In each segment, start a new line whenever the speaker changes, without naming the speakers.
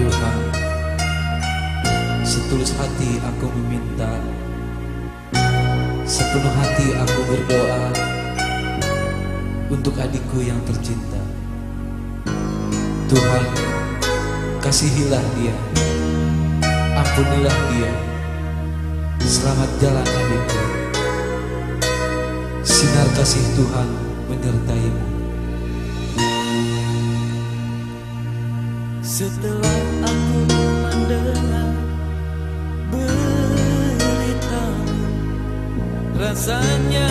Tuhan. Setulus hati aku meminta Sepenuh hati aku berdoa Untuk adikku yang tercinta. Tuhan Kasihilah dia Ampunilah dia. Selamat jalan adikku. Sinar kasih Tuhan menyertaimu
Setelah aku mendengar berita Rasanya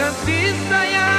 cansei
de.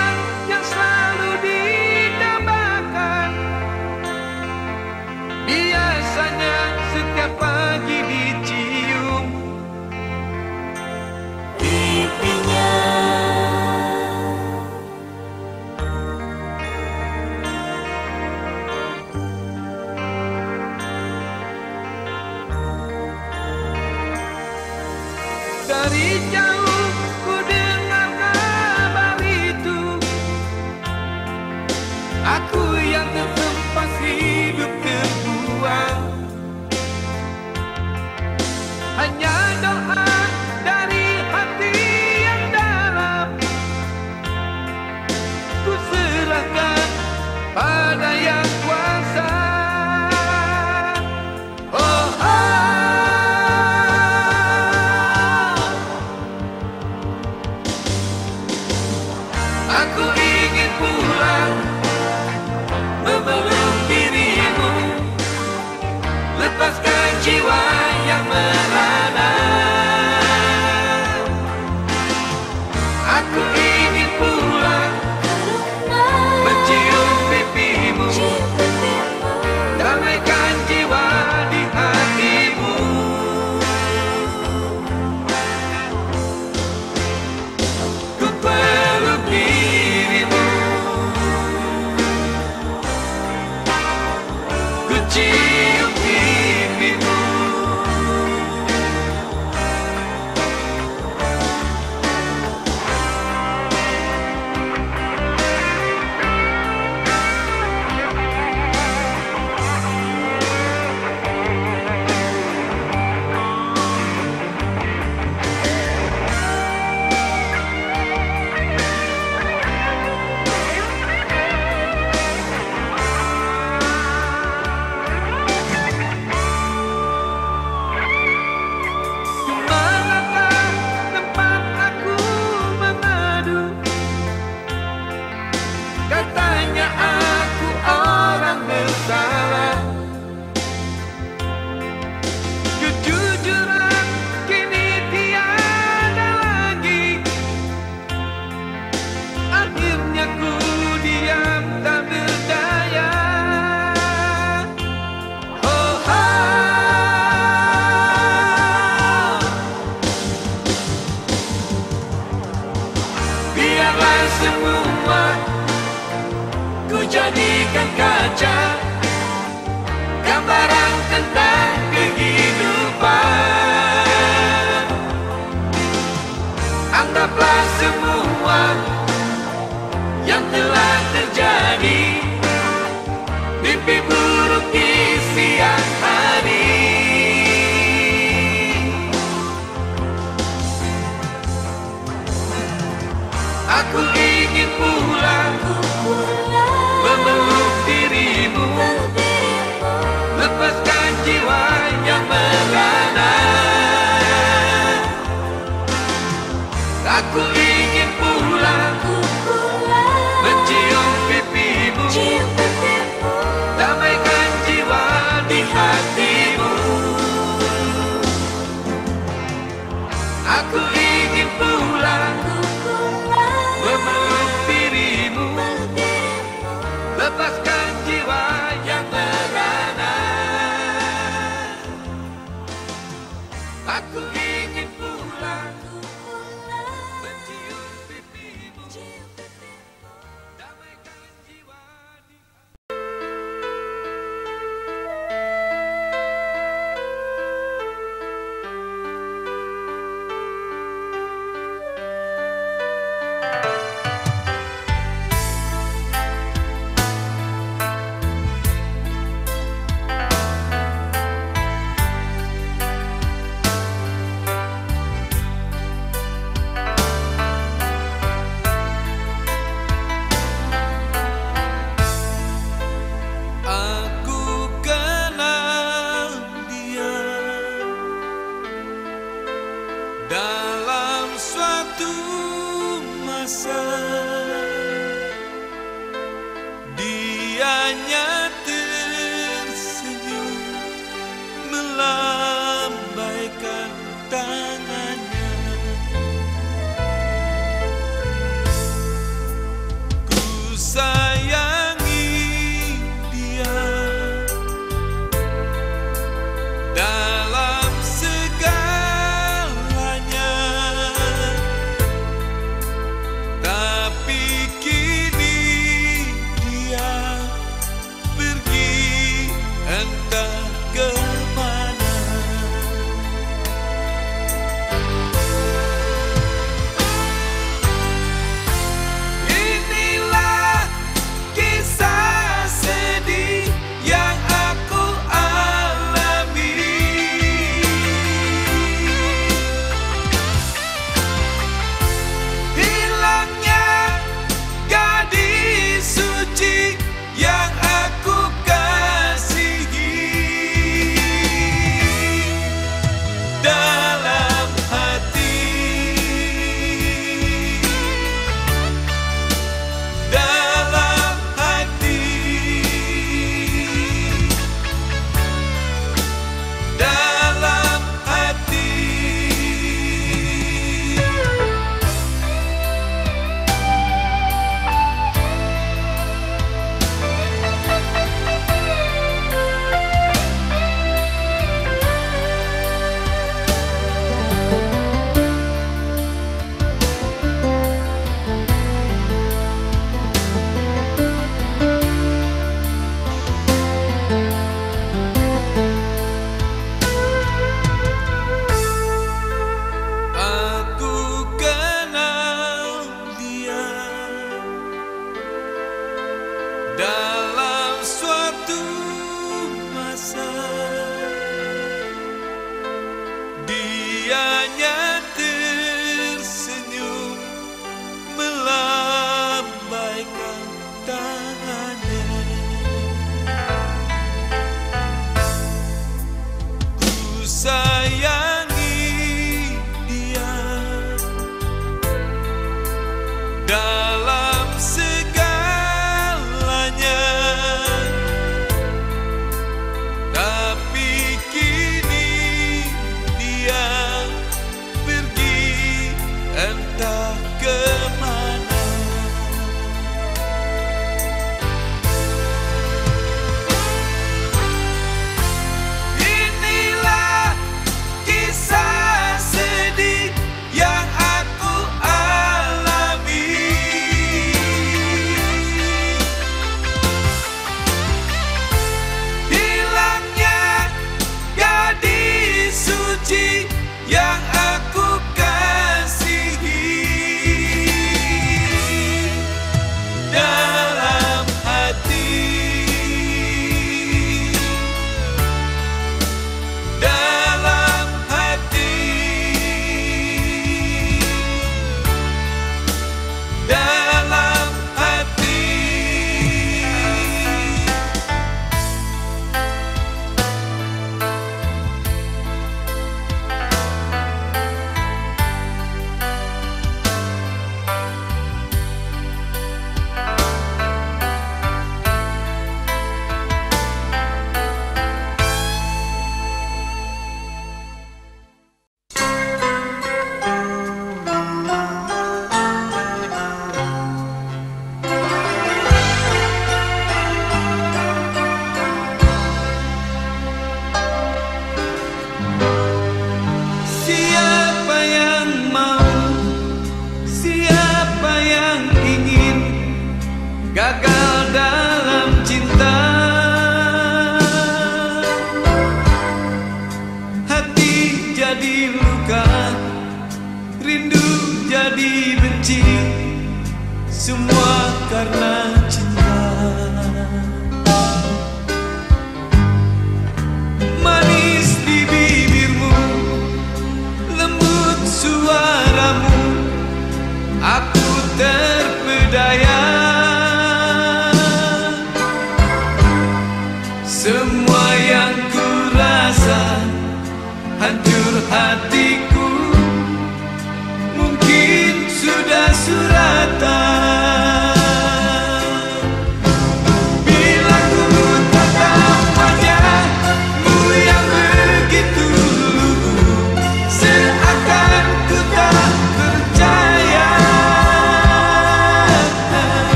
encarnar.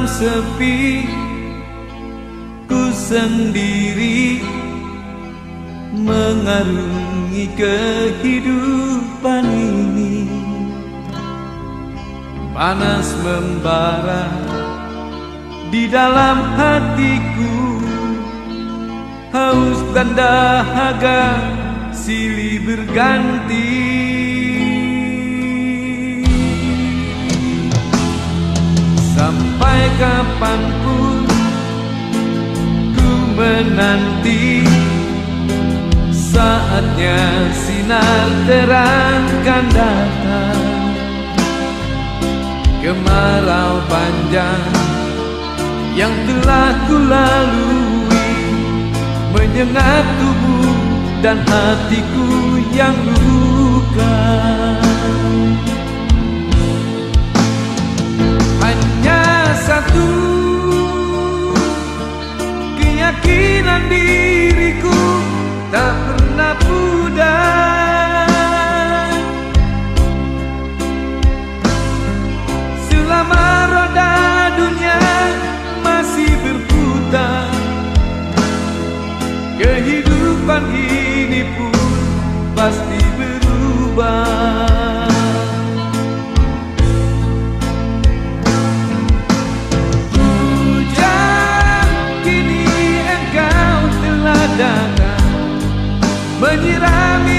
malam sepi Ku
sendiri Mengarungi kehidupan ini. Panas membara Di dalam hatiku Haus dan dahaga Silih berganti. sampai kapan pun Ku menanti Saatnya sinar terangkan datang? Kemarau panjang yang telah ku lalui Menyengat tubuh dan hatiku yang luka. satu. Keyakinan diriku tak pernah pudar. Selama roda dunia masih berputar Kehidupan ini será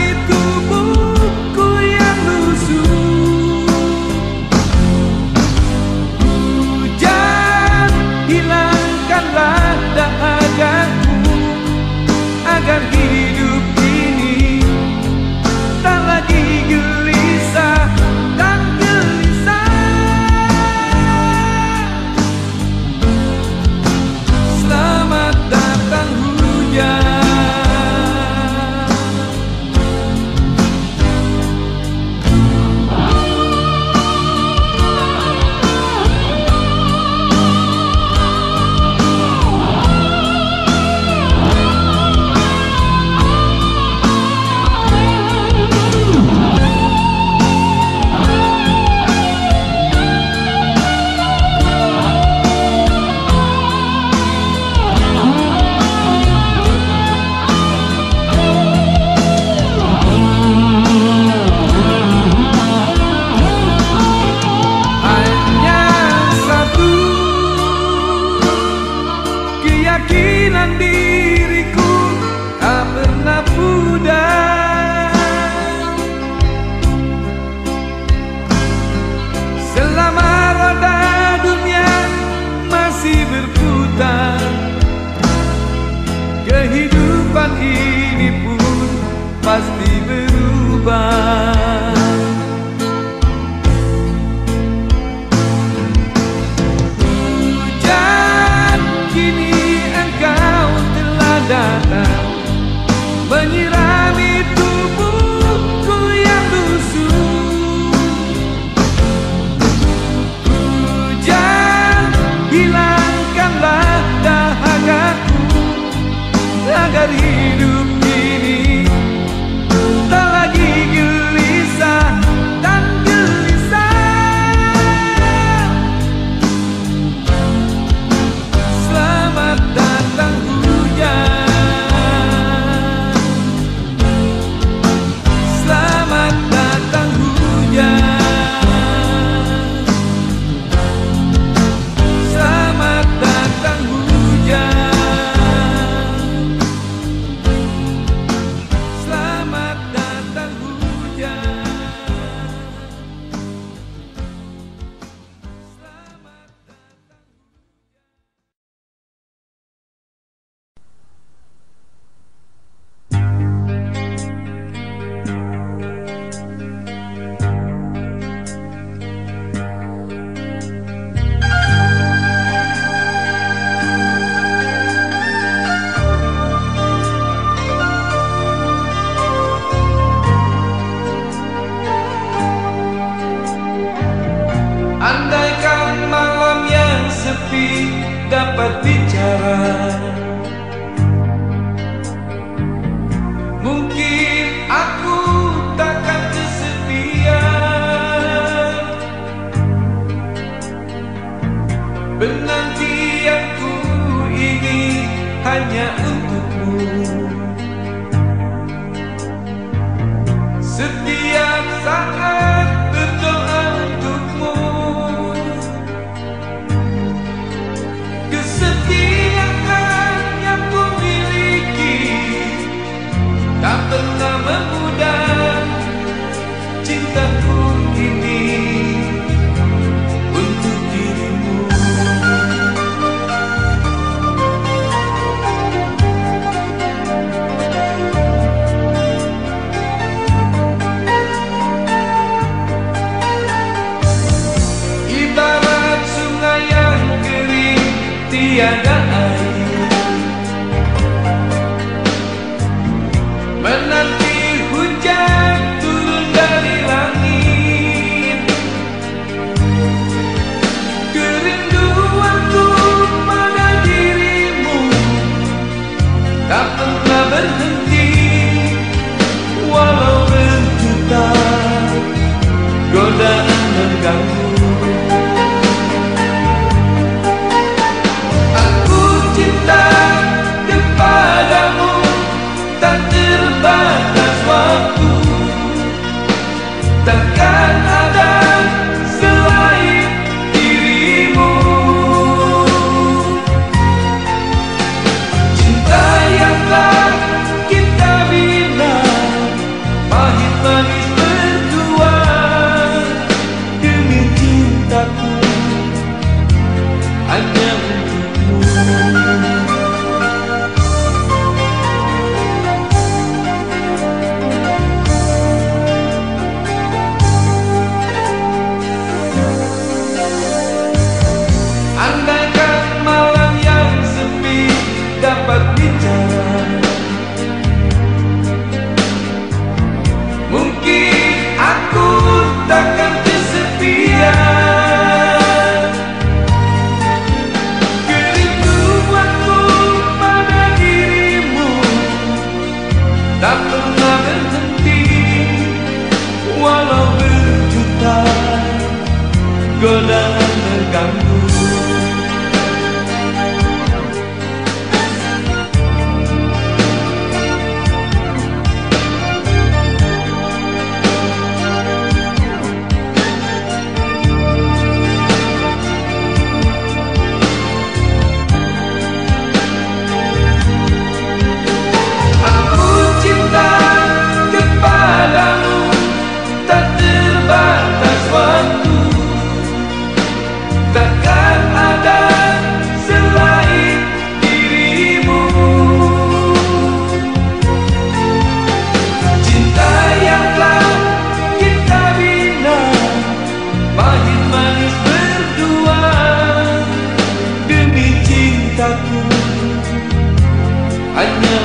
одна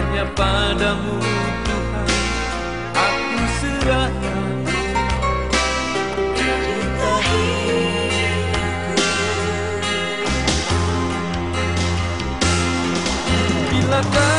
Hanya
padamu Tuhan. Aku serahkan.
Cerita hidupku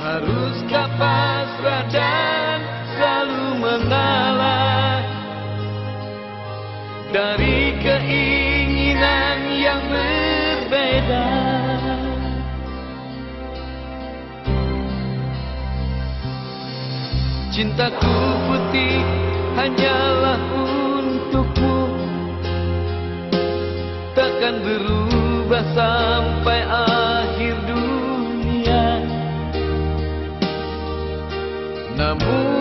Harus kapas dan
selalu mengalah. Dari
keinginan yang berbeda. Cintaku
putih hanyalah untukmu. Takkan berubah sampai akhir amor.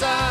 Hanya